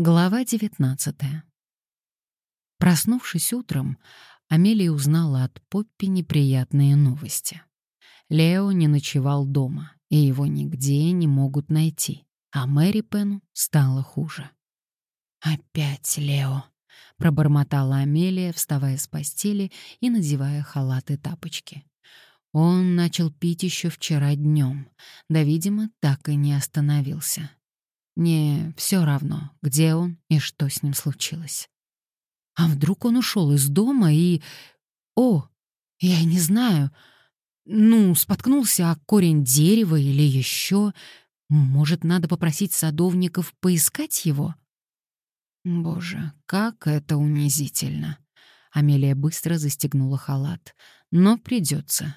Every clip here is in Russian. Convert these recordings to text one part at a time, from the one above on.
Глава 19 Проснувшись утром, Амелия узнала от Поппи неприятные новости. Лео не ночевал дома, и его нигде не могут найти, а Мэри Пену стало хуже. «Опять Лео», — пробормотала Амелия, вставая с постели и надевая халат и тапочки. Он начал пить еще вчера днем, да, видимо, так и не остановился. Мне все равно, где он и что с ним случилось. А вдруг он ушел из дома и... О, я не знаю. Ну, споткнулся о корень дерева или еще. Может, надо попросить садовников поискать его? Боже, как это унизительно. Амелия быстро застегнула халат. Но придется.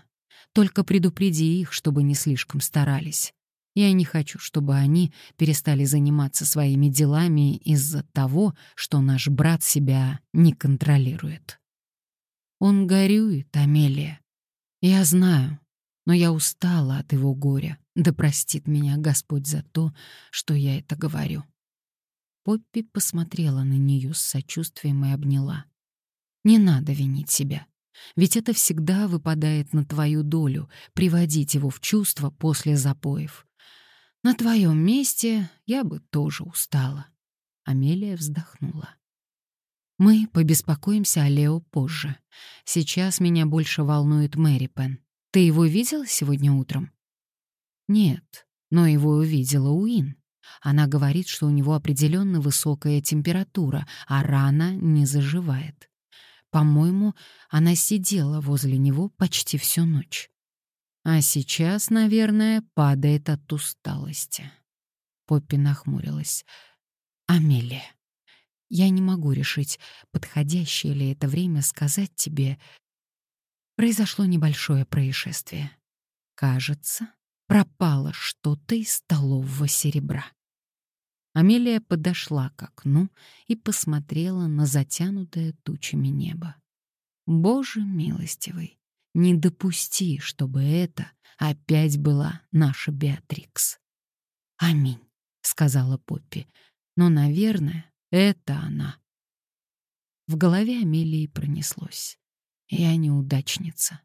Только предупреди их, чтобы не слишком старались. Я не хочу, чтобы они перестали заниматься своими делами из-за того, что наш брат себя не контролирует. Он горюет, Амелия. Я знаю, но я устала от его горя. Да простит меня Господь за то, что я это говорю. Поппи посмотрела на нее с сочувствием и обняла. Не надо винить себя. Ведь это всегда выпадает на твою долю — приводить его в чувство после запоев. На твоем месте я бы тоже устала. Амелия вздохнула. Мы побеспокоимся о Лео позже. Сейчас меня больше волнует Мэри Пен. Ты его видела сегодня утром? Нет, но его увидела Уин. Она говорит, что у него определенно высокая температура, а рана не заживает. По-моему, она сидела возле него почти всю ночь. А сейчас, наверное, падает от усталости. Поппи нахмурилась. «Амелия, я не могу решить, подходящее ли это время сказать тебе. Произошло небольшое происшествие. Кажется, пропало что-то из столового серебра». Амелия подошла к окну и посмотрела на затянутое тучами небо. Боже милостивый, не допусти, чтобы это опять была наша Беатрикс. Аминь, сказала Поппи. Но, наверное, это она. В голове Амелии пронеслось. Я неудачница.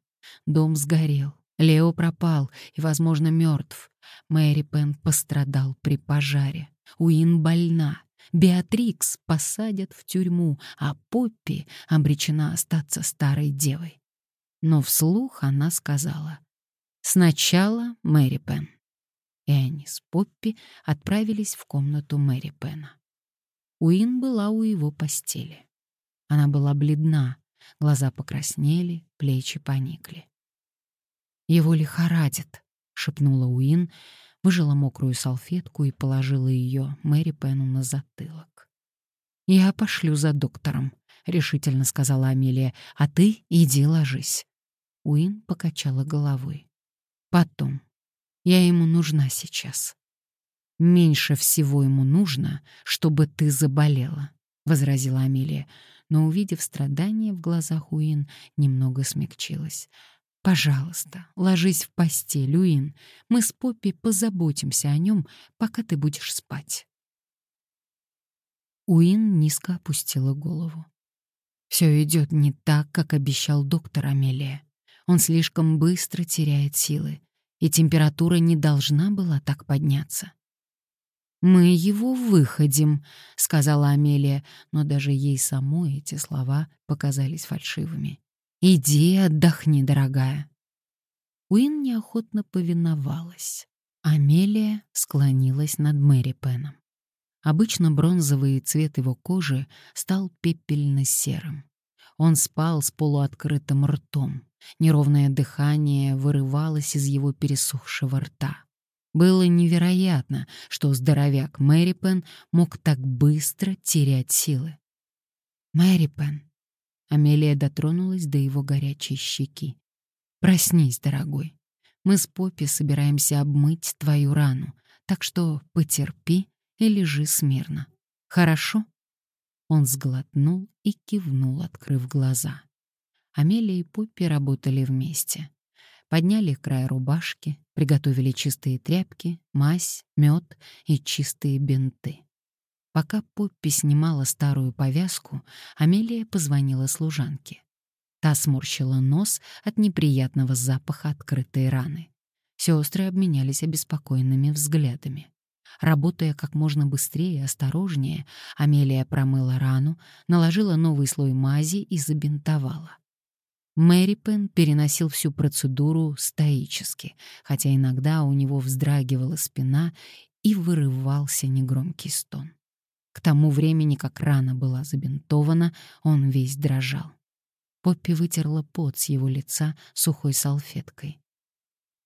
Дом сгорел. Лео пропал и, возможно, мертв. Мэри Пен пострадал при пожаре. Уин больна. Беатрикс посадят в тюрьму, а Поппи обречена остаться старой девой но вслух она сказала «Сначала Мэри Пен». И они с Поппи отправились в комнату Мэри Пена. Уин была у его постели. Она была бледна, глаза покраснели, плечи поникли. «Его лихорадит», — шепнула Уин, выжила мокрую салфетку и положила ее Мэри Пену на затылок. «Я пошлю за доктором», — решительно сказала Амелия, «а ты иди ложись». Уин покачала головой. Потом. Я ему нужна сейчас. Меньше всего ему нужно, чтобы ты заболела, возразила Амелия, но увидев страдания в глазах Уин, немного смягчилась. Пожалуйста, ложись в постель, Уин. Мы с Поппи позаботимся о нем, пока ты будешь спать. Уин низко опустила голову. Все идет не так, как обещал доктор Амелия. Он слишком быстро теряет силы, и температура не должна была так подняться. «Мы его выходим», — сказала Амелия, но даже ей самой эти слова показались фальшивыми. «Иди отдохни, дорогая». Уин неохотно повиновалась. Амелия склонилась над Мэри Пеном. Обычно бронзовый цвет его кожи стал пепельно-серым. Он спал с полуоткрытым ртом. Неровное дыхание вырывалось из его пересохшего рта. Было невероятно, что здоровяк Мэри Пен мог так быстро терять силы. «Мэри Пен», — Амелия дотронулась до его горячей щеки. «Проснись, дорогой. Мы с Поппи собираемся обмыть твою рану, так что потерпи и лежи смирно. Хорошо?» Он сглотнул и кивнул, открыв глаза. Амелия и Поппи работали вместе. Подняли край рубашки, приготовили чистые тряпки, мазь, мед и чистые бинты. Пока Поппи снимала старую повязку, Амелия позвонила служанке. Та сморщила нос от неприятного запаха открытой раны. Сестры обменялись обеспокоенными взглядами. Работая как можно быстрее и осторожнее, Амелия промыла рану, наложила новый слой мази и забинтовала. Мэри Пен переносил всю процедуру стоически, хотя иногда у него вздрагивала спина и вырывался негромкий стон. К тому времени, как рана была забинтована, он весь дрожал. Поппи вытерла пот с его лица сухой салфеткой.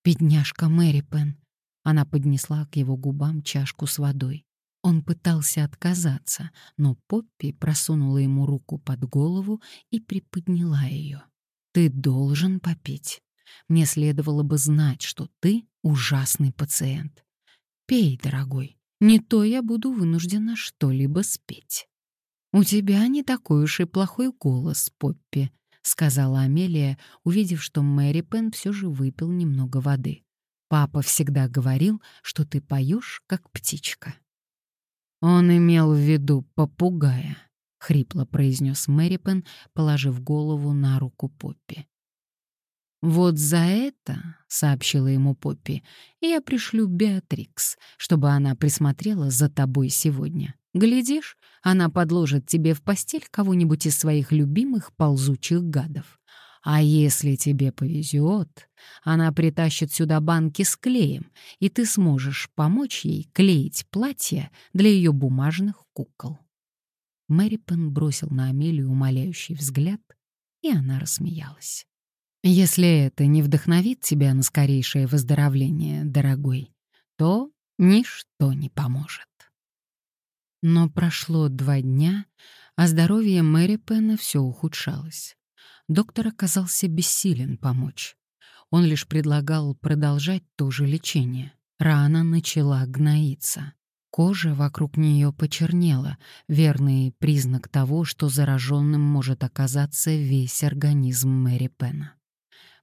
«Бедняжка Мэри Пен!» Она поднесла к его губам чашку с водой. Он пытался отказаться, но Поппи просунула ему руку под голову и приподняла ее. «Ты должен попить. Мне следовало бы знать, что ты ужасный пациент. Пей, дорогой, не то я буду вынуждена что-либо спеть». «У тебя не такой уж и плохой голос, Поппи», — сказала Амелия, увидев, что Мэри Пен все же выпил немного воды. «Папа всегда говорил, что ты поешь, как птичка». Он имел в виду попугая, — хрипло произнес Мэри Пен, положив голову на руку Поппи. «Вот за это, — сообщила ему Поппи, — я пришлю Беатрикс, чтобы она присмотрела за тобой сегодня. Глядишь, она подложит тебе в постель кого-нибудь из своих любимых ползучих гадов. А если тебе повезет, она притащит сюда банки с клеем, и ты сможешь помочь ей клеить платье для ее бумажных кукол. Мэри Пен бросил на Амелию умоляющий взгляд, и она рассмеялась. «Если это не вдохновит тебя на скорейшее выздоровление, дорогой, то ничто не поможет». Но прошло два дня, а здоровье Мэри Пена все ухудшалось. Доктор оказался бессилен помочь. Он лишь предлагал продолжать то же лечение. Рана начала гноиться. Кожа вокруг нее почернела, верный признак того, что зараженным может оказаться весь организм Мэри Пена.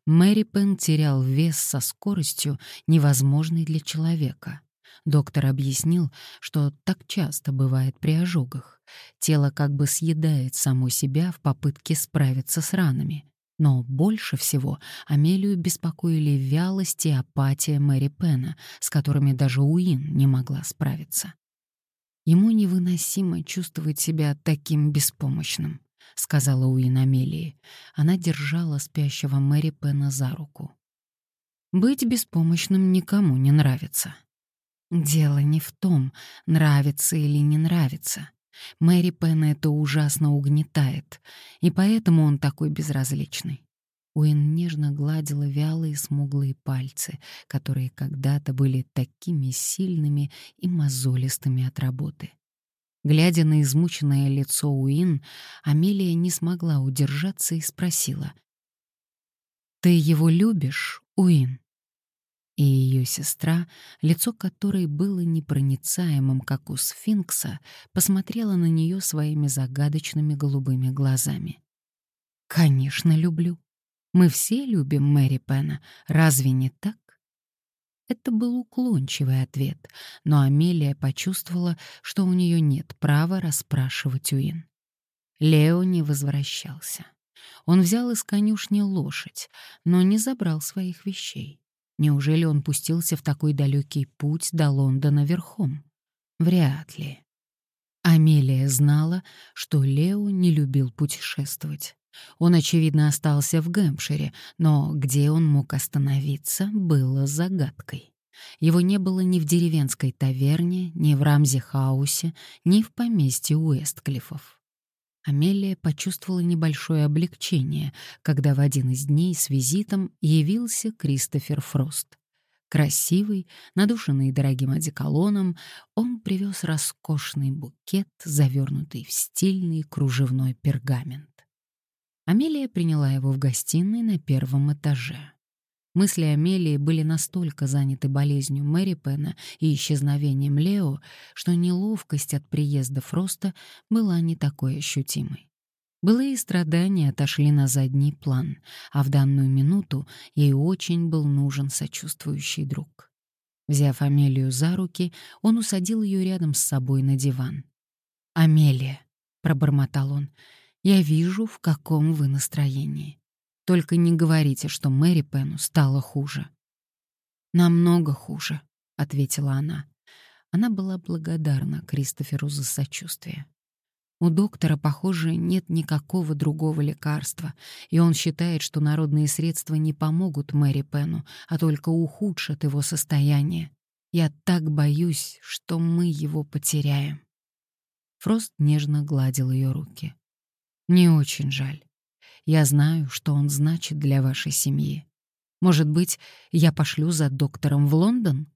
Мэри Пен терял вес со скоростью, невозможной для человека. Доктор объяснил, что так часто бывает при ожогах. Тело как бы съедает само себя в попытке справиться с ранами. Но больше всего Амелию беспокоили вялость и апатия Мэри Пена, с которыми даже Уин не могла справиться. «Ему невыносимо чувствовать себя таким беспомощным», — сказала Уин Амелии. Она держала спящего Мэри Пена за руку. «Быть беспомощным никому не нравится. Дело не в том, нравится или не нравится. Мэри Пена это ужасно угнетает, и поэтому он такой безразличный. Уин нежно гладила вялые смуглые пальцы, которые когда-то были такими сильными и мозолистыми от работы. Глядя на измученное лицо Уин, Амелия не смогла удержаться и спросила. «Ты его любишь, Уин?» И ее сестра, лицо которой было непроницаемым, как у сфинкса, посмотрела на нее своими загадочными голубыми глазами. «Конечно, люблю. Мы все любим Мэри Пена. Разве не так?» Это был уклончивый ответ, но Амелия почувствовала, что у нее нет права расспрашивать Уин. Лео не возвращался. Он взял из конюшни лошадь, но не забрал своих вещей. Неужели он пустился в такой далекий путь до Лондона верхом? Вряд ли. Амелия знала, что Лео не любил путешествовать. Он, очевидно, остался в Гэмпшире, но где он мог остановиться, было загадкой. Его не было ни в деревенской таверне, ни в Рамзи-хаусе, ни в поместье Уэстклиффов. Амелия почувствовала небольшое облегчение, когда в один из дней с визитом явился Кристофер Фрост. Красивый, надушенный дорогим одеколоном, он привез роскошный букет, завернутый в стильный кружевной пергамент. Амелия приняла его в гостиной на первом этаже. Мысли Амелии были настолько заняты болезнью Мэри Пена и исчезновением Лео, что неловкость от приезда Фроста была не такой ощутимой. Былые страдания отошли на задний план, а в данную минуту ей очень был нужен сочувствующий друг. Взяв Амелию за руки, он усадил ее рядом с собой на диван. «Амелия», — пробормотал он, — «я вижу, в каком вы настроении. Только не говорите, что Мэри Пену стало хуже». «Намного хуже», — ответила она. Она была благодарна Кристоферу за сочувствие. У доктора, похоже, нет никакого другого лекарства, и он считает, что народные средства не помогут Мэри Пену, а только ухудшат его состояние. Я так боюсь, что мы его потеряем. Фрост нежно гладил ее руки. Не очень жаль. Я знаю, что он значит для вашей семьи. Может быть, я пошлю за доктором в Лондон?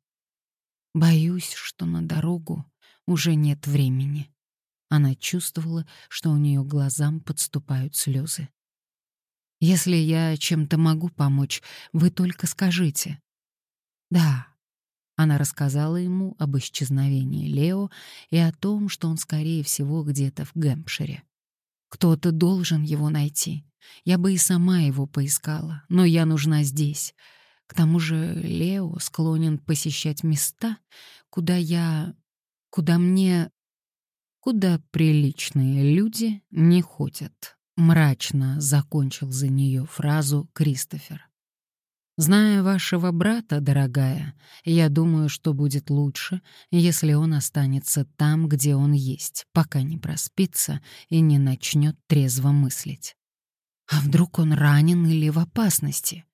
Боюсь, что на дорогу уже нет времени. Она чувствовала, что у нее глазам подступают слезы. «Если я чем-то могу помочь, вы только скажите». «Да». Она рассказала ему об исчезновении Лео и о том, что он, скорее всего, где-то в Гэмпшире. Кто-то должен его найти. Я бы и сама его поискала, но я нужна здесь. К тому же Лео склонен посещать места, куда я... куда мне куда приличные люди не ходят. Мрачно закончил за нее фразу Кристофер. Зная вашего брата, дорогая, я думаю, что будет лучше, если он останется там, где он есть, пока не проспится и не начнет трезво мыслить. А вдруг он ранен или в опасности?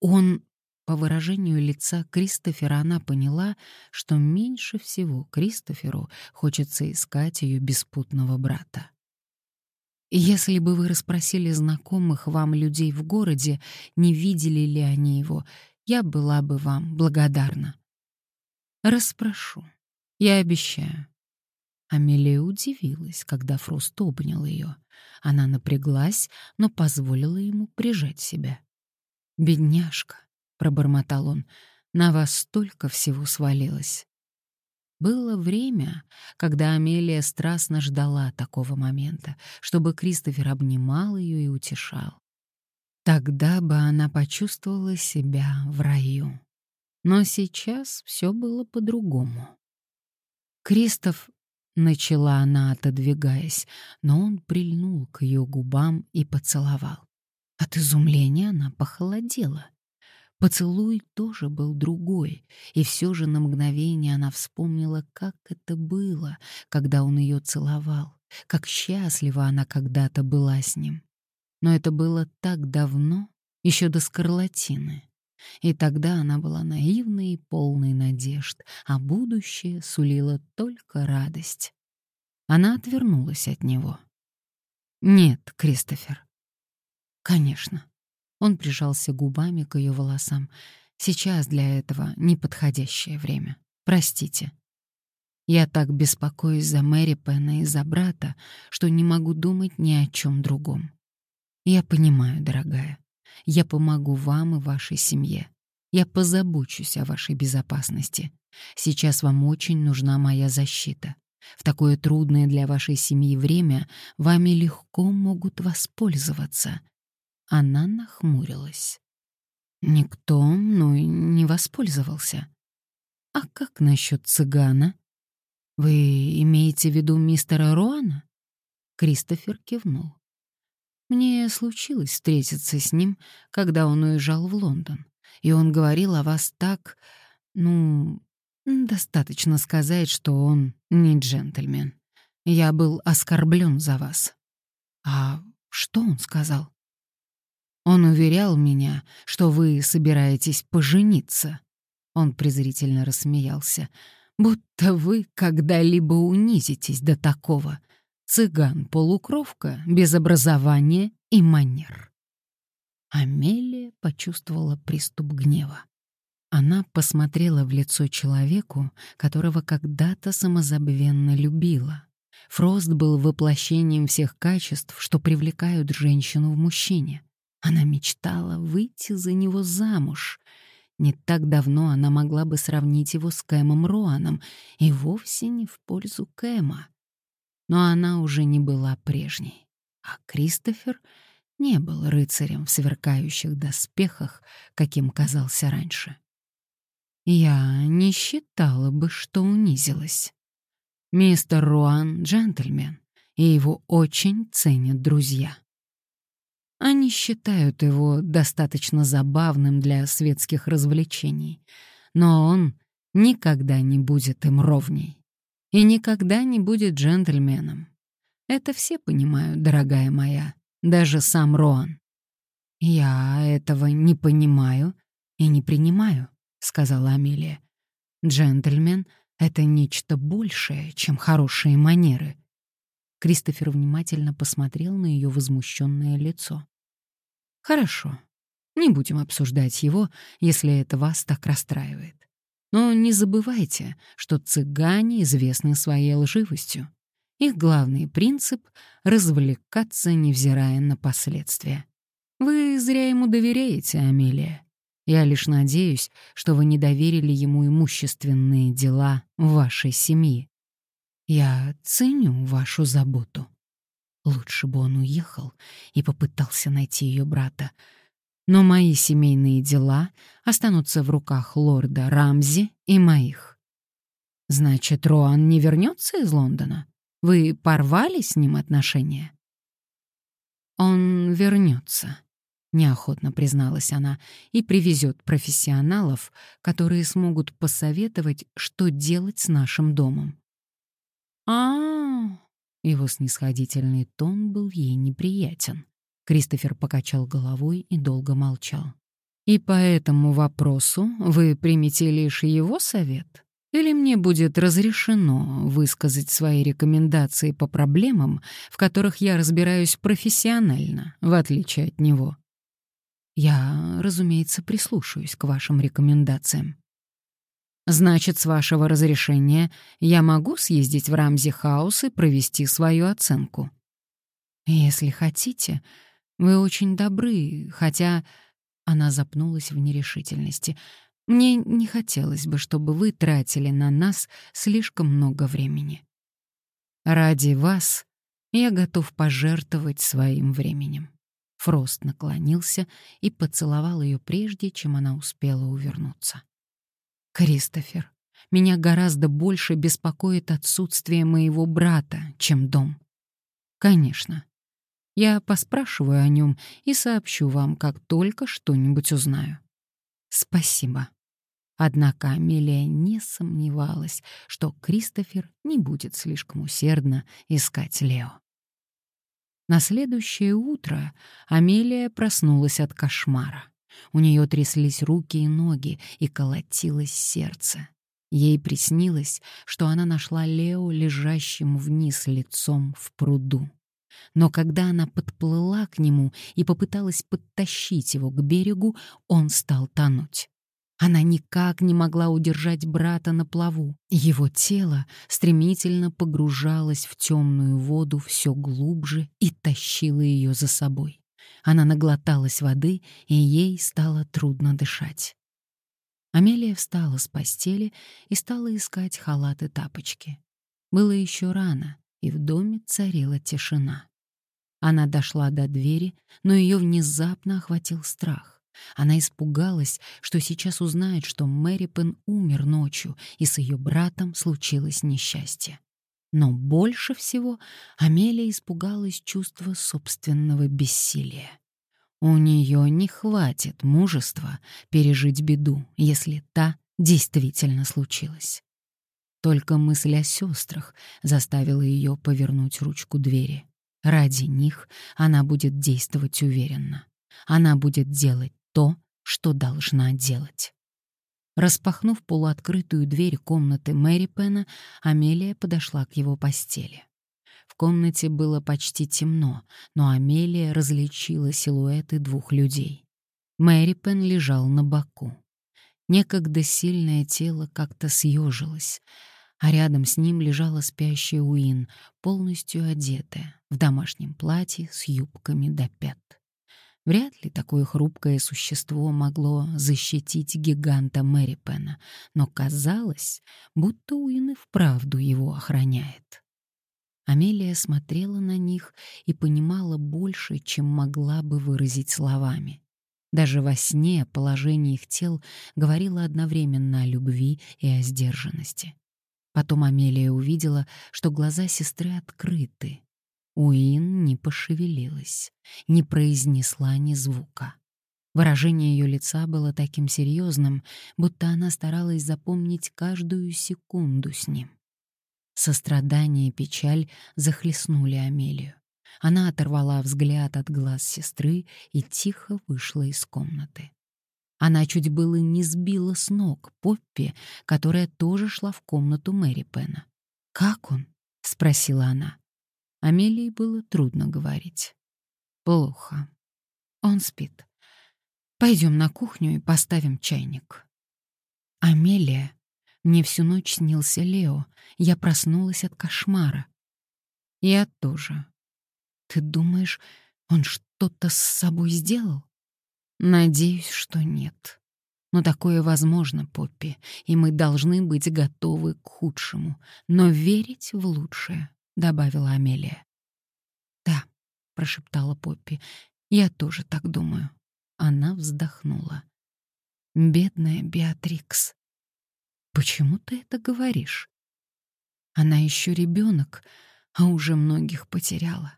Он по выражению лица Кристофера она поняла, что меньше всего Кристоферу хочется искать ее беспутного брата. «Если бы вы расспросили знакомых вам людей в городе, не видели ли они его, я была бы вам благодарна». «Расспрошу. Я обещаю». Амелия удивилась, когда Фрост обнял ее. Она напряглась, но позволила ему прижать себя. «Бедняжка, пробормотал он. На вас столько всего свалилось. Было время, когда Амелия страстно ждала такого момента, чтобы Кристофер обнимал ее и утешал. Тогда бы она почувствовала себя в раю. Но сейчас все было по-другому. Кристоф начала она, отодвигаясь, но он прильнул к ее губам и поцеловал. От изумления она похолодела. Поцелуй тоже был другой, и все же на мгновение она вспомнила, как это было, когда он ее целовал, как счастлива она когда-то была с ним. Но это было так давно, еще до скарлатины. И тогда она была наивной и полной надежд, а будущее сулило только радость. Она отвернулась от него. «Нет, Кристофер». «Конечно, он прижался губами к ее волосам. Сейчас для этого неподходящее время. Простите. Я так беспокоюсь за Мэри Пена и за брата, что не могу думать ни о чем другом. Я понимаю, дорогая. Я помогу вам и вашей семье. Я позабочусь о вашей безопасности. Сейчас вам очень нужна моя защита. В такое трудное для вашей семьи время вами легко могут воспользоваться. Она нахмурилась. Никто мной не воспользовался. А как насчет цыгана? Вы имеете в виду мистера Роана? Кристофер кивнул. Мне случилось встретиться с ним, когда он уезжал в Лондон, и он говорил о вас так, ну, достаточно сказать, что он не джентльмен. Я был оскорблен за вас. А что он сказал? Он уверял меня, что вы собираетесь пожениться. Он презрительно рассмеялся. Будто вы когда-либо унизитесь до такого. Цыган-полукровка, без образования и манер. Амелия почувствовала приступ гнева. Она посмотрела в лицо человеку, которого когда-то самозабвенно любила. Фрост был воплощением всех качеств, что привлекают женщину в мужчине. Она мечтала выйти за него замуж. Не так давно она могла бы сравнить его с Кэмом Роаном, и вовсе не в пользу Кэма. Но она уже не была прежней. А Кристофер не был рыцарем в сверкающих доспехах, каким казался раньше. Я не считала бы, что унизилась. Мистер Руан — джентльмен, и его очень ценят друзья. Они считают его достаточно забавным для светских развлечений, но он никогда не будет им ровней и никогда не будет джентльменом. Это все понимают, дорогая моя, даже сам Роан. «Я этого не понимаю и не принимаю», — сказала Амелия. «Джентльмен — это нечто большее, чем хорошие манеры». Кристофер внимательно посмотрел на ее возмущенное лицо. «Хорошо, не будем обсуждать его, если это вас так расстраивает. Но не забывайте, что цыгане известны своей лживостью. Их главный принцип — развлекаться, невзирая на последствия. Вы зря ему доверяете, Амелия. Я лишь надеюсь, что вы не доверили ему имущественные дела вашей семьи. Я ценю вашу заботу. Лучше бы он уехал и попытался найти ее брата. Но мои семейные дела останутся в руках лорда Рамзи и моих. Значит, Роан не вернется из Лондона? Вы порвали с ним отношения? Он вернется, неохотно призналась она, и привезет профессионалов, которые смогут посоветовать, что делать с нашим домом. А, его снисходительный тон был ей неприятен. Кристофер покачал головой и долго молчал. И по этому вопросу вы примете лишь его совет? Или мне будет разрешено высказать свои рекомендации по проблемам, в которых я разбираюсь профессионально, в отличие от него? Я, разумеется, прислушаюсь к вашим рекомендациям. Значит, с вашего разрешения я могу съездить в Рамзи-хаус и провести свою оценку. Если хотите, вы очень добры, хотя она запнулась в нерешительности. Мне не хотелось бы, чтобы вы тратили на нас слишком много времени. Ради вас я готов пожертвовать своим временем. Фрост наклонился и поцеловал ее прежде, чем она успела увернуться. «Кристофер, меня гораздо больше беспокоит отсутствие моего брата, чем дом. Конечно, я поспрашиваю о нем и сообщу вам, как только что-нибудь узнаю. Спасибо». Однако Амелия не сомневалась, что Кристофер не будет слишком усердно искать Лео. На следующее утро Амелия проснулась от кошмара. У нее тряслись руки и ноги, и колотилось сердце. Ей приснилось, что она нашла Лео лежащим вниз лицом в пруду. Но когда она подплыла к нему и попыталась подтащить его к берегу, он стал тонуть. Она никак не могла удержать брата на плаву. Его тело стремительно погружалось в темную воду все глубже и тащило ее за собой. Она наглоталась воды, и ей стало трудно дышать. Амелия встала с постели и стала искать халат и тапочки. Было еще рано, и в доме царила тишина. Она дошла до двери, но ее внезапно охватил страх. Она испугалась, что сейчас узнает, что Мэри Пен умер ночью, и с ее братом случилось несчастье. Но больше всего Амелия испугалась чувства собственного бессилия. У нее не хватит мужества пережить беду, если та действительно случилась. Только мысль о сестрах заставила ее повернуть ручку двери. Ради них она будет действовать уверенно. Она будет делать то, что должна делать. Распахнув полуоткрытую дверь комнаты Мэри Пена, Амелия подошла к его постели. В комнате было почти темно, но Амелия различила силуэты двух людей. Мэри Пен лежал на боку. Некогда сильное тело как-то съежилось, а рядом с ним лежала спящая Уин, полностью одетая, в домашнем платье с юбками до пят. Вряд ли такое хрупкое существо могло защитить гиганта Мэри Пена, но казалось, будто Уин и вправду его охраняет. Амелия смотрела на них и понимала больше, чем могла бы выразить словами. Даже во сне положение их тел говорило одновременно о любви и о сдержанности. Потом Амелия увидела, что глаза сестры открыты. Уин не пошевелилась, не произнесла ни звука. Выражение ее лица было таким серьезным, будто она старалась запомнить каждую секунду с ним. Сострадание и печаль захлестнули Амелию. Она оторвала взгляд от глаз сестры и тихо вышла из комнаты. Она чуть было не сбила с ног Поппи, которая тоже шла в комнату Мэри Пена. «Как он?» — спросила она. Амелии было трудно говорить. «Плохо. Он спит. Пойдем на кухню и поставим чайник». «Амелия, мне всю ночь снился Лео. Я проснулась от кошмара». «Я тоже». «Ты думаешь, он что-то с собой сделал?» Надеюсь, что нет. Но такое возможно, Поппи, и мы должны быть готовы к худшему, но верить в лучшее, добавила Амелия. Да, прошептала Поппи. Я тоже так думаю. Она вздохнула. Бедная Беатрикс. Почему ты это говоришь? Она еще ребенок, а уже многих потеряла.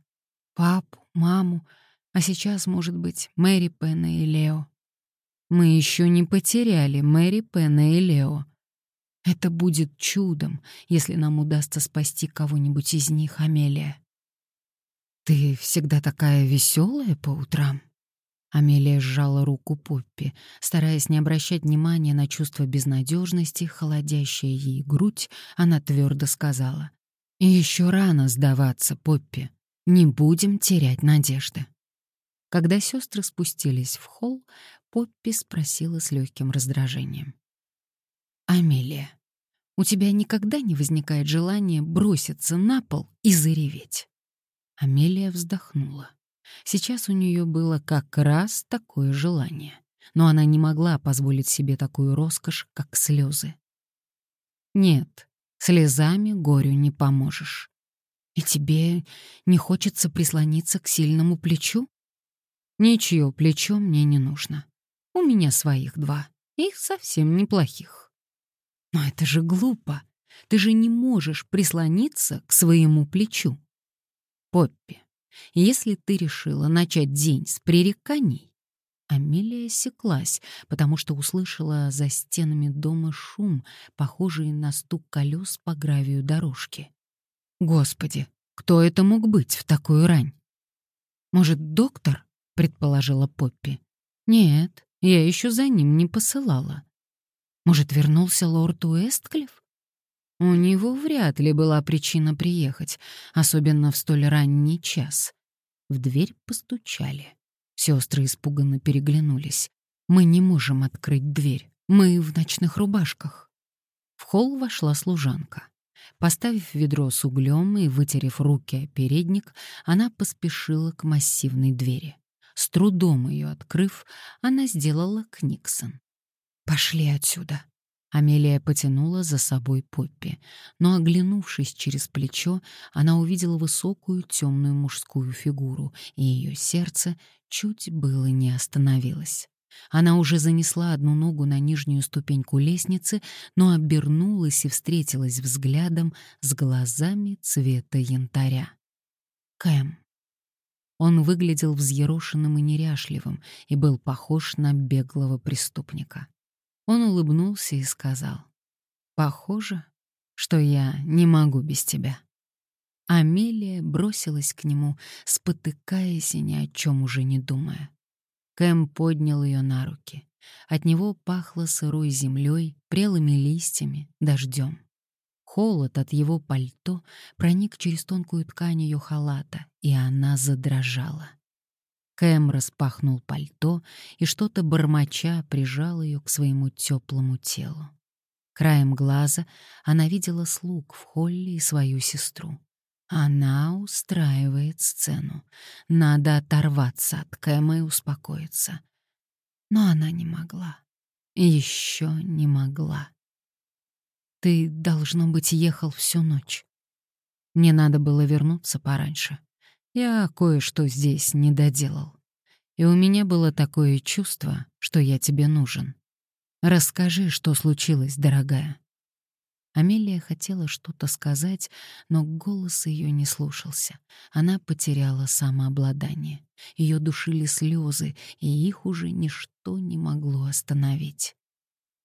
Папу, маму, а сейчас, может быть, Мэри Пена и Лео. Мы еще не потеряли Мэри Пена и Лео. Это будет чудом, если нам удастся спасти кого-нибудь из них, Амелия. Ты всегда такая веселая по утрам. Амелия сжала руку Поппи, стараясь не обращать внимания на чувство безнадежности, холодящее ей грудь, она твердо сказала. «Еще рано сдаваться, Поппи. Не будем терять надежды». Когда сестры спустились в холл, Поппи спросила с легким раздражением. «Амелия, у тебя никогда не возникает желания броситься на пол и зареветь?» Амелия вздохнула. Сейчас у нее было как раз такое желание, но она не могла позволить себе такую роскошь, как слезы. «Нет, слезами горю не поможешь. И тебе не хочется прислониться к сильному плечу?» Ничье плечо мне не нужно. У меня своих два, их совсем неплохих. Но это же глупо. Ты же не можешь прислониться к своему плечу. Поппи, если ты решила начать день с пререканий, Амелия осеклась, потому что услышала за стенами дома шум, похожий на стук колес по гравию дорожки. Господи, кто это мог быть в такую рань? Может, доктор? предположила Поппи. Нет, я еще за ним не посылала. Может, вернулся лорд Уэстклифф? У него вряд ли была причина приехать, особенно в столь ранний час. В дверь постучали. Сестры испуганно переглянулись. Мы не можем открыть дверь. Мы в ночных рубашках. В холл вошла служанка. Поставив ведро с углем и вытерев руки о передник, она поспешила к массивной двери. С трудом ее открыв, она сделала Книксон. «Пошли отсюда!» Амелия потянула за собой Поппи, но, оглянувшись через плечо, она увидела высокую темную мужскую фигуру, и ее сердце чуть было не остановилось. Она уже занесла одну ногу на нижнюю ступеньку лестницы, но обернулась и встретилась взглядом с глазами цвета янтаря. Кэм. Он выглядел взъерошенным и неряшливым и был похож на беглого преступника. Он улыбнулся и сказал, «Похоже, что я не могу без тебя». Амелия бросилась к нему, спотыкаясь и ни о чем уже не думая. Кэм поднял ее на руки. От него пахло сырой землей, прелыми листьями, дождем. Холод от его пальто проник через тонкую ткань ее халата, и она задрожала. Кэм распахнул пальто и что-то бормоча прижал ее к своему теплому телу. Краем глаза она видела слуг в холле и свою сестру. Она устраивает сцену. Надо оторваться от Кэма и успокоиться. Но она не могла. Еще не могла. Ты, должно быть, ехал всю ночь. Мне надо было вернуться пораньше. Я кое-что здесь не доделал. И у меня было такое чувство, что я тебе нужен. Расскажи, что случилось, дорогая. Амелия хотела что-то сказать, но голос ее не слушался. Она потеряла самообладание. Ее душили слезы, и их уже ничто не могло остановить.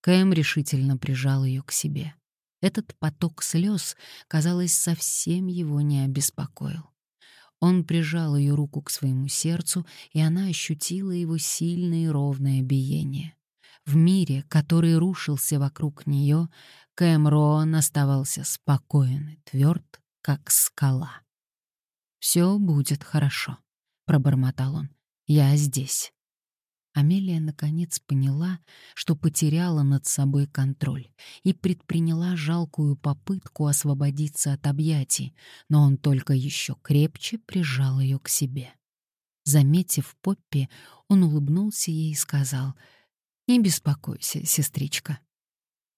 Кэм решительно прижал ее к себе. Этот поток слез, казалось, совсем его не обеспокоил. Он прижал ее руку к своему сердцу, и она ощутила его сильное и ровное биение. В мире, который рушился вокруг нее, Кэмрон оставался спокоен и тверд, как скала. «Все будет хорошо», — пробормотал он. «Я здесь». Амелия наконец поняла, что потеряла над собой контроль и предприняла жалкую попытку освободиться от объятий, но он только еще крепче прижал ее к себе. Заметив Поппи, он улыбнулся ей и сказал — не беспокойся, сестричка.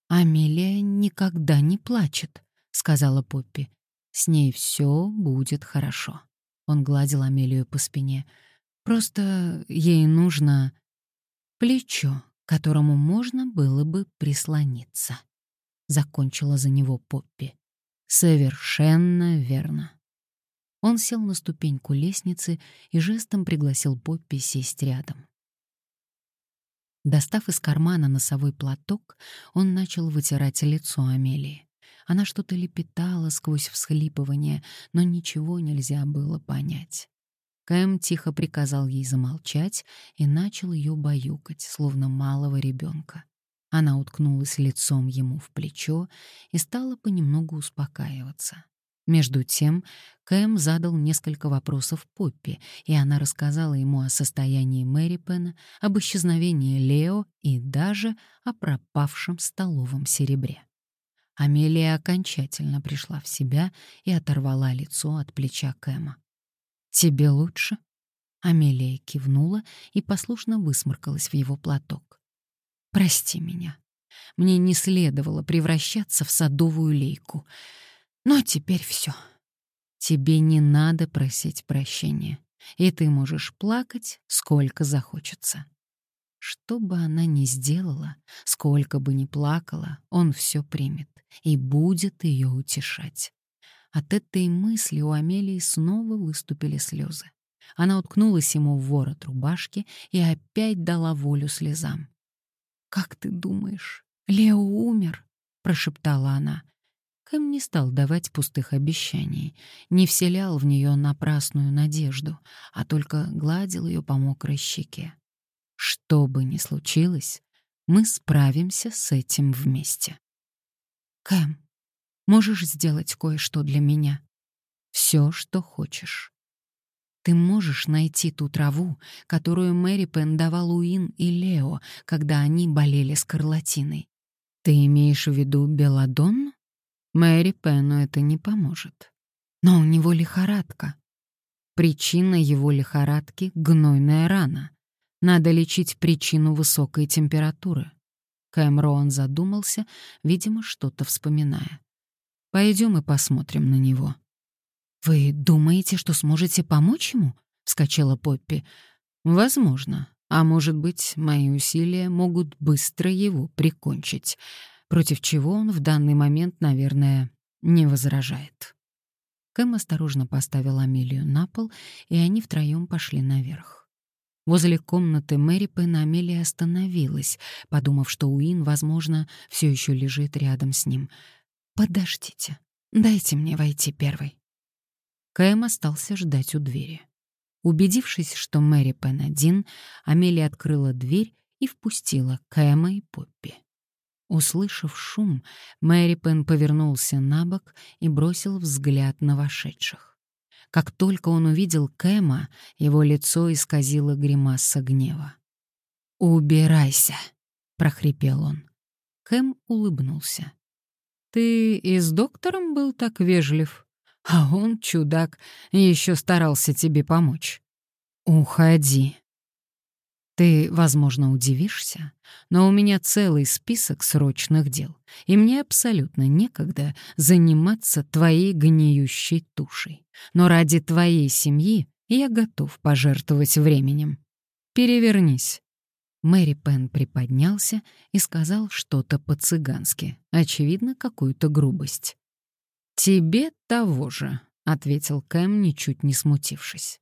Амелия никогда не плачет, сказала Поппи. С ней все будет хорошо. Он гладил Амелию по спине. Просто ей нужно плечо, которому можно было бы прислониться. Закончила за него Поппи. Совершенно верно. Он сел на ступеньку лестницы и жестом пригласил Поппи сесть рядом. Достав из кармана носовой платок, он начал вытирать лицо Амелии. Она что-то лепетала сквозь всхлипывание, но ничего нельзя было понять. Кэм тихо приказал ей замолчать и начал ее баюкать, словно малого ребенка. Она уткнулась лицом ему в плечо и стала понемногу успокаиваться. Между тем Кэм задал несколько вопросов Поппи, и она рассказала ему о состоянии Мэри Пена, об исчезновении Лео и даже о пропавшем столовом серебре. Амелия окончательно пришла в себя и оторвала лицо от плеча Кэма. «Тебе лучше?» Амелия кивнула и послушно высморкалась в его платок. «Прости меня. Мне не следовало превращаться в садовую лейку. Но теперь все. Тебе не надо просить прощения, и ты можешь плакать, сколько захочется. Что бы она ни сделала, сколько бы ни плакала, он все примет и будет ее утешать. От этой мысли у Амелии снова выступили слезы. Она уткнулась ему в ворот рубашки и опять дала волю слезам. «Как ты думаешь, Лео умер?» — прошептала она. Кэм не стал давать пустых обещаний, не вселял в нее напрасную надежду, а только гладил ее по мокрой щеке. Что бы ни случилось, мы справимся с этим вместе. Кэм, можешь сделать кое-что для меня? Все, что хочешь. Ты можешь найти ту траву, которую Мэри Пен давал Уин и Лео, когда они болели скарлатиной. Ты имеешь в виду белладонну? Мэри Пену это не поможет. Но у него лихорадка. Причина его лихорадки — гнойная рана. Надо лечить причину высокой температуры. Кэмрон задумался, видимо, что-то вспоминая. Пойдем и посмотрим на него. «Вы думаете, что сможете помочь ему?» — вскочила Поппи. «Возможно. А может быть, мои усилия могут быстро его прикончить против чего он в данный момент, наверное, не возражает. Кэм осторожно поставил Амелию на пол, и они втроем пошли наверх. Возле комнаты Мэри Пен Амелия остановилась, подумав, что Уин, возможно, все еще лежит рядом с ним. «Подождите, дайте мне войти первой». Кэм остался ждать у двери. Убедившись, что Мэри Пен один, Амелия открыла дверь и впустила Кэма и Поппи. Услышав шум, Мэри Пен повернулся на бок и бросил взгляд на вошедших. Как только он увидел Кэма, его лицо исказило гримаса гнева. «Убирайся!» — прохрипел он. Кэм улыбнулся. «Ты и с доктором был так вежлив, а он, чудак, еще старался тебе помочь. Уходи!» Ты, возможно, удивишься, но у меня целый список срочных дел, и мне абсолютно некогда заниматься твоей гниющей тушей. Но ради твоей семьи я готов пожертвовать временем. Перевернись. Мэри Пен приподнялся и сказал что-то по-цыгански, очевидно, какую-то грубость. «Тебе того же», — ответил Кэм, ничуть не смутившись.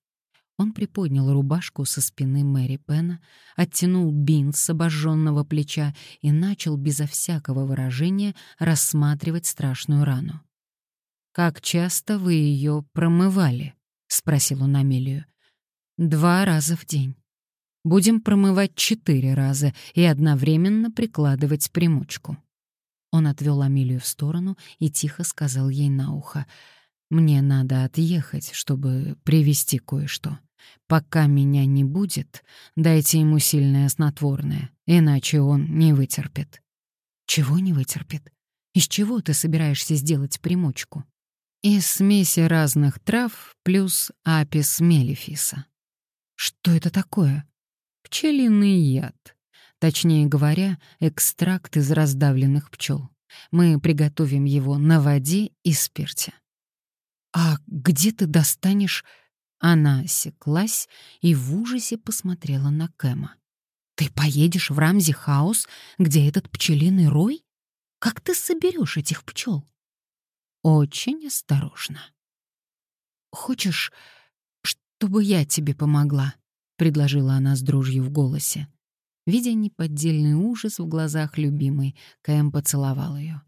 Он приподнял рубашку со спины Мэри Пена, оттянул бинт с обожженного плеча и начал безо всякого выражения рассматривать страшную рану. «Как часто вы ее промывали?» — спросил он Амелию. «Два раза в день. Будем промывать четыре раза и одновременно прикладывать примочку». Он отвел Амелию в сторону и тихо сказал ей на ухо. «Мне надо отъехать, чтобы привезти кое-что. Пока меня не будет, дайте ему сильное снотворное, иначе он не вытерпит». «Чего не вытерпит? Из чего ты собираешься сделать примочку?» «Из смеси разных трав плюс апис мелифиса». «Что это такое?» «Пчелиный яд. Точнее говоря, экстракт из раздавленных пчел. Мы приготовим его на воде и спирте». «А где ты достанешь...» Она осеклась и в ужасе посмотрела на Кэма. «Ты поедешь в Рамзи-хаус, где этот пчелиный рой? Как ты соберешь этих пчел?» «Очень осторожно». «Хочешь, чтобы я тебе помогла?» — предложила она с дрожью в голосе. Видя неподдельный ужас в глазах любимой, Кэм поцеловал ее.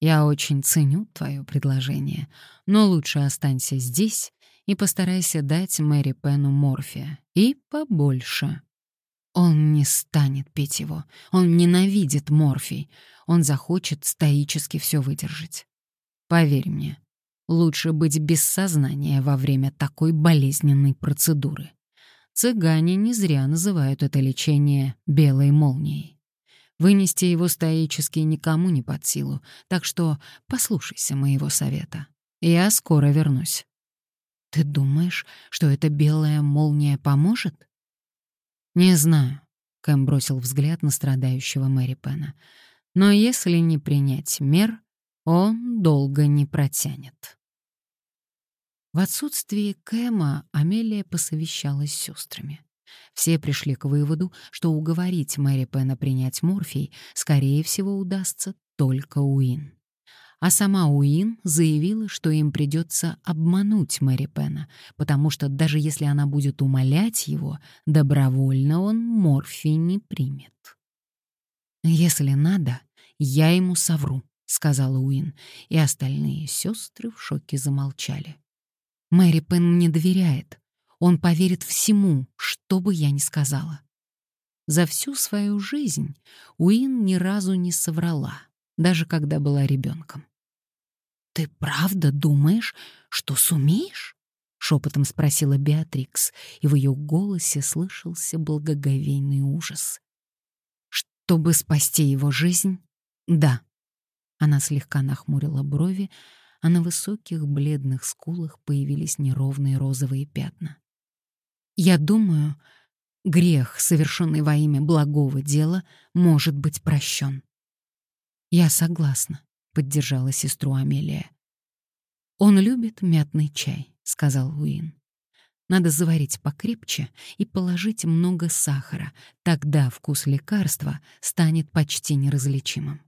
«Я очень ценю твое предложение, но лучше останься здесь и постарайся дать Мэри Пену морфия. И побольше. Он не станет пить его. Он ненавидит морфий. Он захочет стоически все выдержать. Поверь мне, лучше быть без сознания во время такой болезненной процедуры. Цыгане не зря называют это лечение «белой молнией». Вынести его стоически никому не под силу, так что послушайся моего совета. Я скоро вернусь. Ты думаешь, что эта белая молния поможет? Не знаю, Кэм бросил взгляд на страдающего Мэри Пена. Но если не принять мер, он долго не протянет. В отсутствие Кэма Амелия посовещалась с сестрами. Все пришли к выводу, что уговорить Мэри Пена принять морфий, скорее всего, удастся только Уин а сама Уин заявила, что им придется обмануть Мэри Пена, потому что даже если она будет умолять его, добровольно он морфий не примет. «Если надо, я ему совру», — сказала Уин, и остальные сестры в шоке замолчали. «Мэри Пен мне доверяет. Он поверит всему, что бы я ни сказала». За всю свою жизнь Уин ни разу не соврала, даже когда была ребенком. «Ты правда думаешь, что сумеешь?» — шепотом спросила Беатрикс, и в ее голосе слышался благоговейный ужас. «Чтобы спасти его жизнь? Да». Она слегка нахмурила брови, а на высоких бледных скулах появились неровные розовые пятна. «Я думаю, грех, совершенный во имя благого дела, может быть прощен. «Я согласна», — поддержала сестру Амелия. «Он любит мятный чай», — сказал Уин. «Надо заварить покрепче и положить много сахара, тогда вкус лекарства станет почти неразличимым».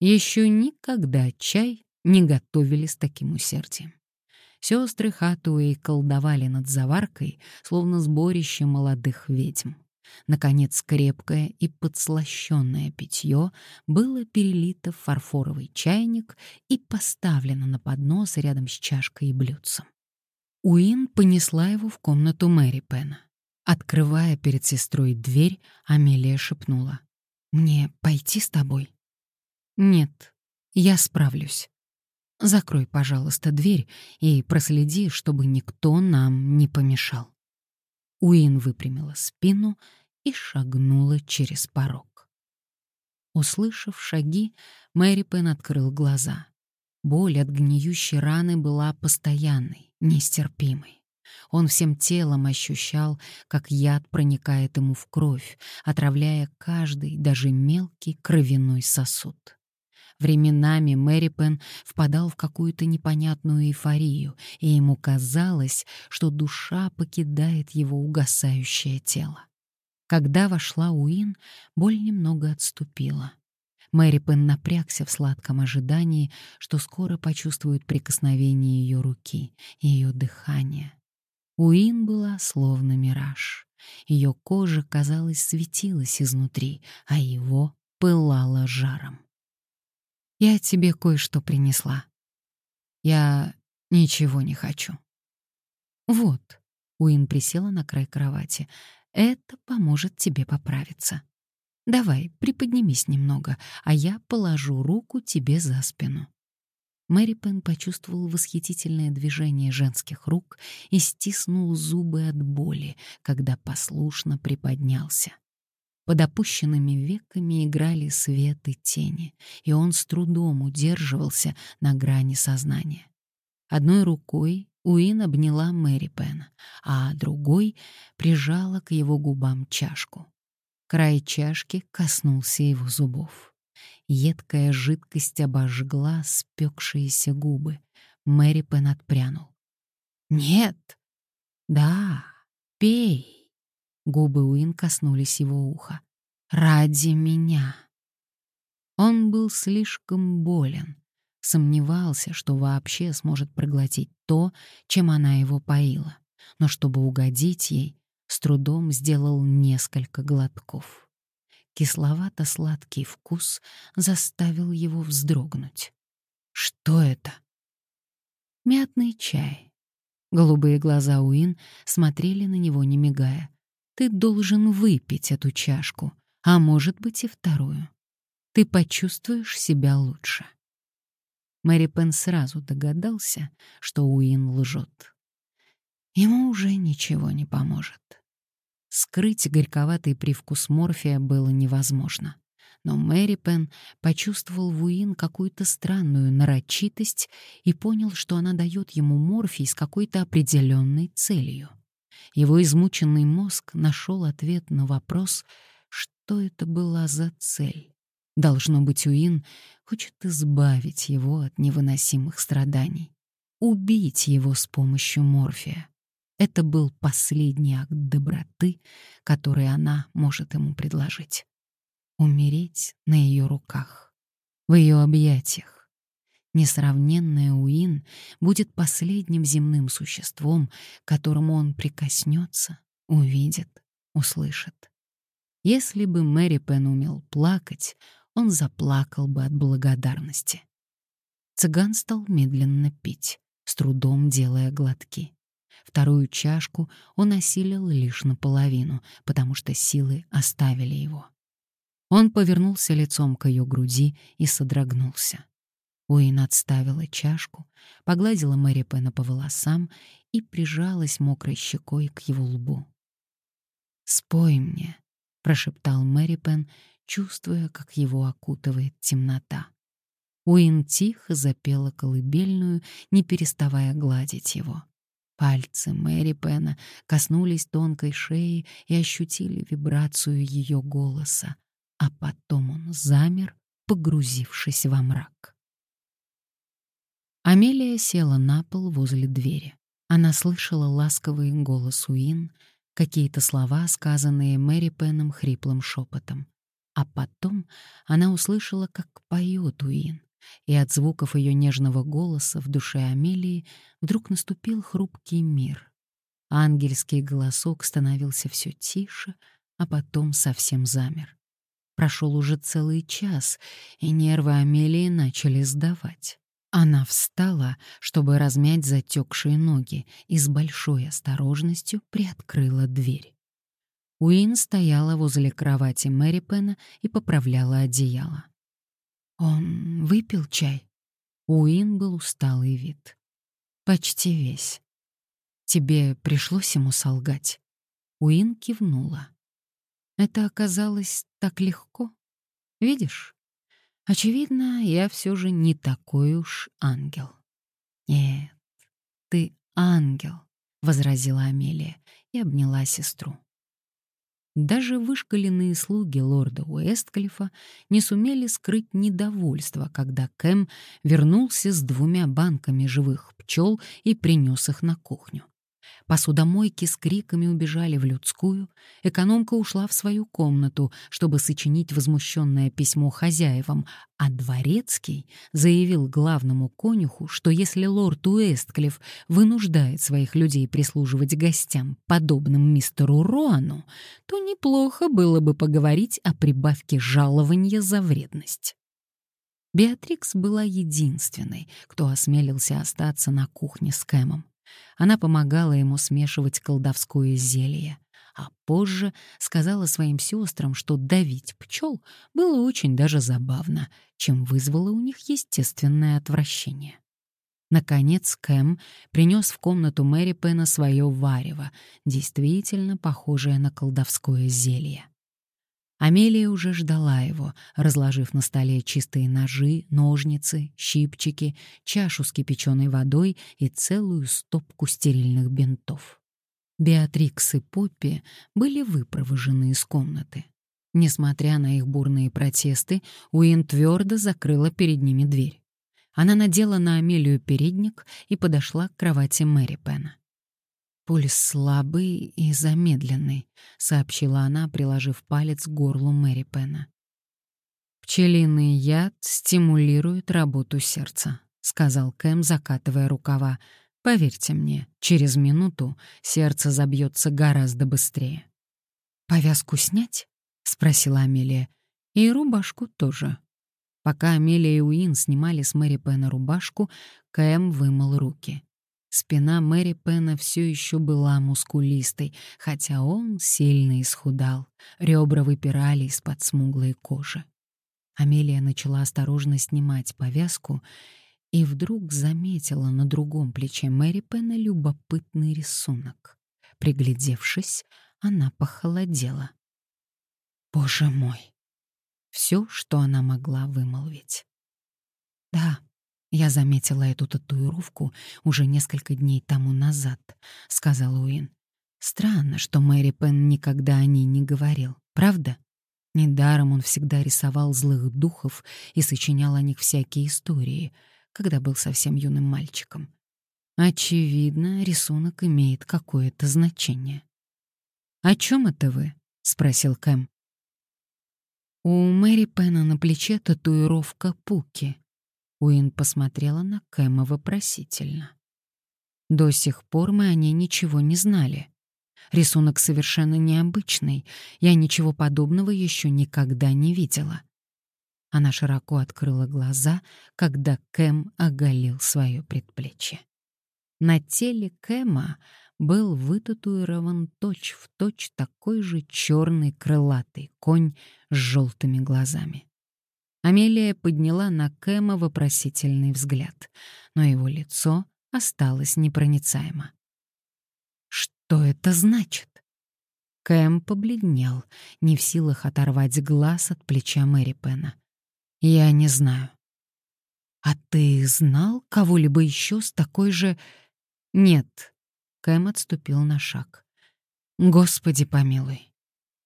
Еще никогда чай не готовили с таким усердием. Сестры Хатуэй колдовали над заваркой, словно сборище молодых ведьм. Наконец, крепкое и подслащенное питье было перелито в фарфоровый чайник и поставлено на поднос рядом с чашкой и блюдцем. Уин понесла его в комнату Мэри Пена. Открывая перед сестрой дверь, Амелия шепнула. «Мне пойти с тобой?» «Нет, я справлюсь. Закрой, пожалуйста, дверь и проследи, чтобы никто нам не помешал». Уин выпрямила спину и шагнула через порог. Услышав шаги, Мэри Пен открыл глаза. Боль от гниющей раны была постоянной, нестерпимой. Он всем телом ощущал, как яд проникает ему в кровь, отравляя каждый, даже мелкий кровяной сосуд. Временами Мэри Пен впадал в какую-то непонятную эйфорию, и ему казалось, что душа покидает его угасающее тело. Когда вошла Уин, боль немного отступила. Мэри Пен напрягся в сладком ожидании, что скоро почувствует прикосновение ее руки, ее дыхание. Уин была словно мираж. Ее кожа, казалось, светилась изнутри, а его пылала жаром. «Я тебе кое-что принесла. Я ничего не хочу». «Вот», — Уин присела на край кровати, — «это поможет тебе поправиться». Давай, приподнимись немного, а я положу руку тебе за спину. Мэри Пен почувствовал восхитительное движение женских рук и стиснул зубы от боли, когда послушно приподнялся. Под опущенными веками играли свет и тени, и он с трудом удерживался на грани сознания. Одной рукой Уин обняла Мэри Пена, а другой прижала к его губам чашку. Край чашки коснулся его зубов. Едкая жидкость обожгла спекшиеся губы. Мэри Пен отпрянул. «Нет!» «Да, пей!» Губы Уин коснулись его уха. «Ради меня!» Он был слишком болен, сомневался, что вообще сможет проглотить то, чем она его поила. Но чтобы угодить ей, с трудом сделал несколько глотков. Кисловато-сладкий вкус заставил его вздрогнуть. Что это? Мятный чай. Голубые глаза Уин смотрели на него, не мигая. Ты должен выпить эту чашку, а может быть и вторую. Ты почувствуешь себя лучше. Мэри Пен сразу догадался, что Уин лжет. Ему уже ничего не поможет. Скрыть горьковатый привкус морфия было невозможно. Но Мэри Пен почувствовал в Уин какую-то странную нарочитость и понял, что она дает ему морфий с какой-то определенной целью. Его измученный мозг нашел ответ на вопрос, что это была за цель. Должно быть, Уин хочет избавить его от невыносимых страданий, убить его с помощью морфия. Это был последний акт доброты, который она может ему предложить. Умереть на ее руках, в ее объятиях. Несравненная Уин будет последним земным существом, к которому он прикоснется, увидит, услышит. Если бы Мэри Пен умел плакать, он заплакал бы от благодарности. Цыган стал медленно пить, с трудом делая глотки. Вторую чашку он осилил лишь наполовину, потому что силы оставили его. Он повернулся лицом к ее груди и содрогнулся. Уин отставила чашку, погладила Мэри Пэна по волосам и прижалась мокрой щекой к его лбу. «Спой мне», — прошептал Мэри Пен, чувствуя, как его окутывает темнота. Уин тихо запела колыбельную, не переставая гладить его. Пальцы Мэри Пена коснулись тонкой шеи и ощутили вибрацию ее голоса, а потом он замер, погрузившись во мрак. Амелия села на пол возле двери. Она слышала ласковый голос Уин, какие-то слова, сказанные Мэри Пеном хриплым шепотом. А потом она услышала, как поет Уин и от звуков ее нежного голоса в душе Амелии вдруг наступил хрупкий мир. Ангельский голосок становился все тише, а потом совсем замер. Прошел уже целый час, и нервы Амелии начали сдавать. Она встала, чтобы размять затекшие ноги, и с большой осторожностью приоткрыла дверь. Уин стояла возле кровати Мэри Пена и поправляла одеяло. Он выпил чай? Уин был усталый вид. Почти весь. Тебе пришлось ему солгать? Уин кивнула. Это оказалось так легко. Видишь? Очевидно, я все же не такой уж ангел. Нет, ты ангел, возразила Амелия и обняла сестру. Даже вышкаленные слуги лорда Уэстклифа не сумели скрыть недовольство, когда Кэм вернулся с двумя банками живых пчел и принес их на кухню. Посудомойки с криками убежали в людскую, экономка ушла в свою комнату, чтобы сочинить возмущенное письмо хозяевам, а дворецкий заявил главному конюху, что если лорд Уэстклифф вынуждает своих людей прислуживать гостям, подобным мистеру Роану, то неплохо было бы поговорить о прибавке жалования за вредность. Беатрикс была единственной, кто осмелился остаться на кухне с Кэмом. Она помогала ему смешивать колдовское зелье, а позже сказала своим сестрам, что давить пчел было очень даже забавно, чем вызвало у них естественное отвращение. Наконец Кэм принес в комнату Мэри Пена свое варево, действительно похожее на колдовское зелье. Амелия уже ждала его, разложив на столе чистые ножи, ножницы, щипчики, чашу с кипяченой водой и целую стопку стерильных бинтов. Беатрикс и Поппи были выпровожены из комнаты. Несмотря на их бурные протесты, Уин твердо закрыла перед ними дверь. Она надела на Амелию передник и подошла к кровати Мэри Пена. «Пульс слабый и замедленный», — сообщила она, приложив палец к горлу Мэри Пена. «Пчелиный яд стимулирует работу сердца», — сказал Кэм, закатывая рукава. «Поверьте мне, через минуту сердце забьется гораздо быстрее». «Повязку снять?» — спросила Амелия. «И рубашку тоже». Пока Амелия и Уин снимали с Мэри Пена рубашку, Кэм вымыл руки. Спина Мэри Пена все еще была мускулистой, хотя он сильно исхудал. Ребра выпирали из-под смуглой кожи. Амелия начала осторожно снимать повязку и вдруг заметила на другом плече Мэри Пена любопытный рисунок. Приглядевшись, она похолодела. «Боже мой!» Все, что она могла вымолвить. «Да, «Я заметила эту татуировку уже несколько дней тому назад», — сказал Уин. «Странно, что Мэри Пен никогда о ней не говорил, правда? Недаром он всегда рисовал злых духов и сочинял о них всякие истории, когда был совсем юным мальчиком. Очевидно, рисунок имеет какое-то значение». «О чем это вы?» — спросил Кэм. У Мэри Пена на плече татуировка Пуки, Уин посмотрела на Кэма вопросительно. До сих пор мы о ней ничего не знали. Рисунок совершенно необычный, я ничего подобного еще никогда не видела. Она широко открыла глаза, когда Кэм оголил свое предплечье. На теле Кэма был вытатуирован точь-в-точь точь такой же черный крылатый конь с желтыми глазами. Амелия подняла на Кэма вопросительный взгляд, но его лицо осталось непроницаемо. «Что это значит?» Кэм побледнел, не в силах оторвать глаз от плеча Мэри Пена. «Я не знаю». «А ты знал кого-либо еще с такой же...» «Нет». Кэм отступил на шаг. «Господи помилуй,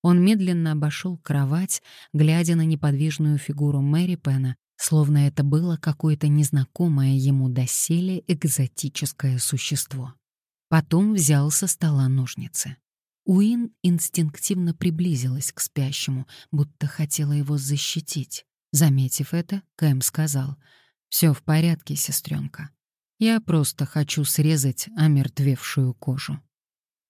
он медленно обошел кровать, глядя на неподвижную фигуру Мэри Пена, словно это было какое-то незнакомое ему доселе экзотическое существо. Потом взял со стола ножницы. Уин инстинктивно приблизилась к спящему, будто хотела его защитить. Заметив это, Кэм сказал, «Все в порядке, сестренка. Я просто хочу срезать омертвевшую кожу».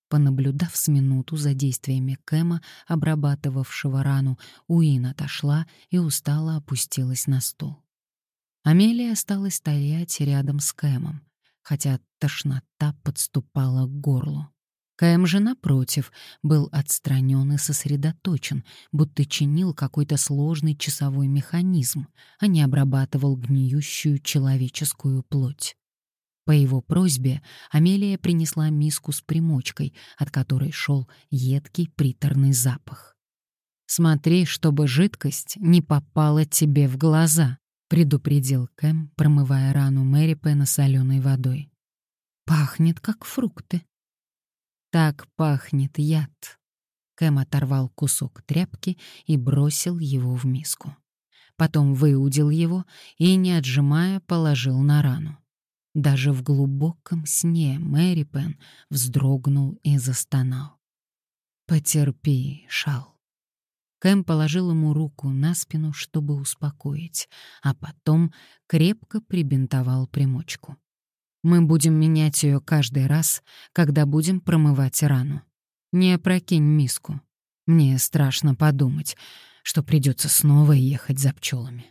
Понаблюдав с минуту за действиями Кэма, обрабатывавшего рану, Уин отошла и устало опустилась на стул. Амелия осталась стоять рядом с Кэмом, хотя тошнота подступала к горлу. Кэм же, напротив, был отстранен и сосредоточен, будто чинил какой-то сложный часовой механизм, а не обрабатывал гниющую человеческую плоть. По его просьбе Амелия принесла миску с примочкой, от которой шел едкий приторный запах. «Смотри, чтобы жидкость не попала тебе в глаза», — предупредил Кэм, промывая рану Мэри Пена соленой водой. «Пахнет, как фрукты». «Так пахнет яд». Кэм оторвал кусок тряпки и бросил его в миску. Потом выудил его и, не отжимая, положил на рану. Даже в глубоком сне Мэри Пен вздрогнул и застонал. «Потерпи, Шал». Кэм положил ему руку на спину, чтобы успокоить, а потом крепко прибинтовал примочку. «Мы будем менять ее каждый раз, когда будем промывать рану. Не опрокинь миску. Мне страшно подумать, что придется снова ехать за пчелами.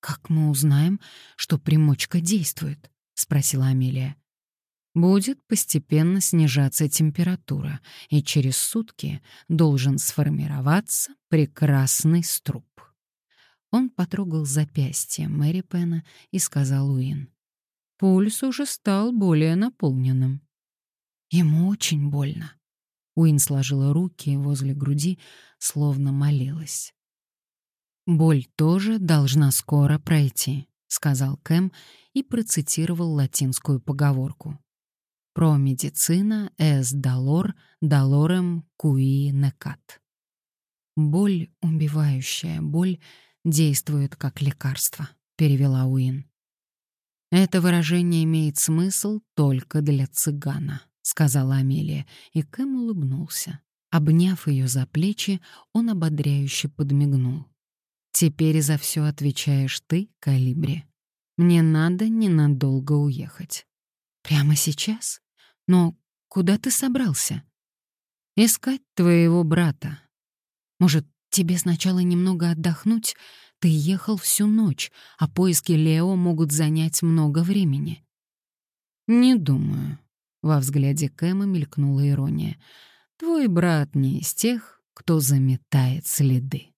«А как мы узнаем, что примочка действует?» — спросила Амелия. «Будет постепенно снижаться температура, и через сутки должен сформироваться прекрасный струп». Он потрогал запястье Мэри Пена и сказал Уин. «Пульс уже стал более наполненным». «Ему очень больно», Уин сложила руки возле груди, словно молилась. «Боль тоже должна скоро пройти», — сказал Кэм и процитировал латинскую поговорку. «Про медицина эс долор долорем куи некат». «Боль, убивающая боль, действует как лекарство», — перевела Уин. Это выражение имеет смысл только для цыгана. — сказала Амелия, и Кэм улыбнулся. Обняв ее за плечи, он ободряюще подмигнул. «Теперь за все отвечаешь ты, Калибри. Мне надо ненадолго уехать». «Прямо сейчас? Но куда ты собрался?» «Искать твоего брата. Может, тебе сначала немного отдохнуть? Ты ехал всю ночь, а поиски Лео могут занять много времени». «Не думаю», во взгляде Кэма мелькнула ирония. «Твой брат не из тех, кто заметает следы».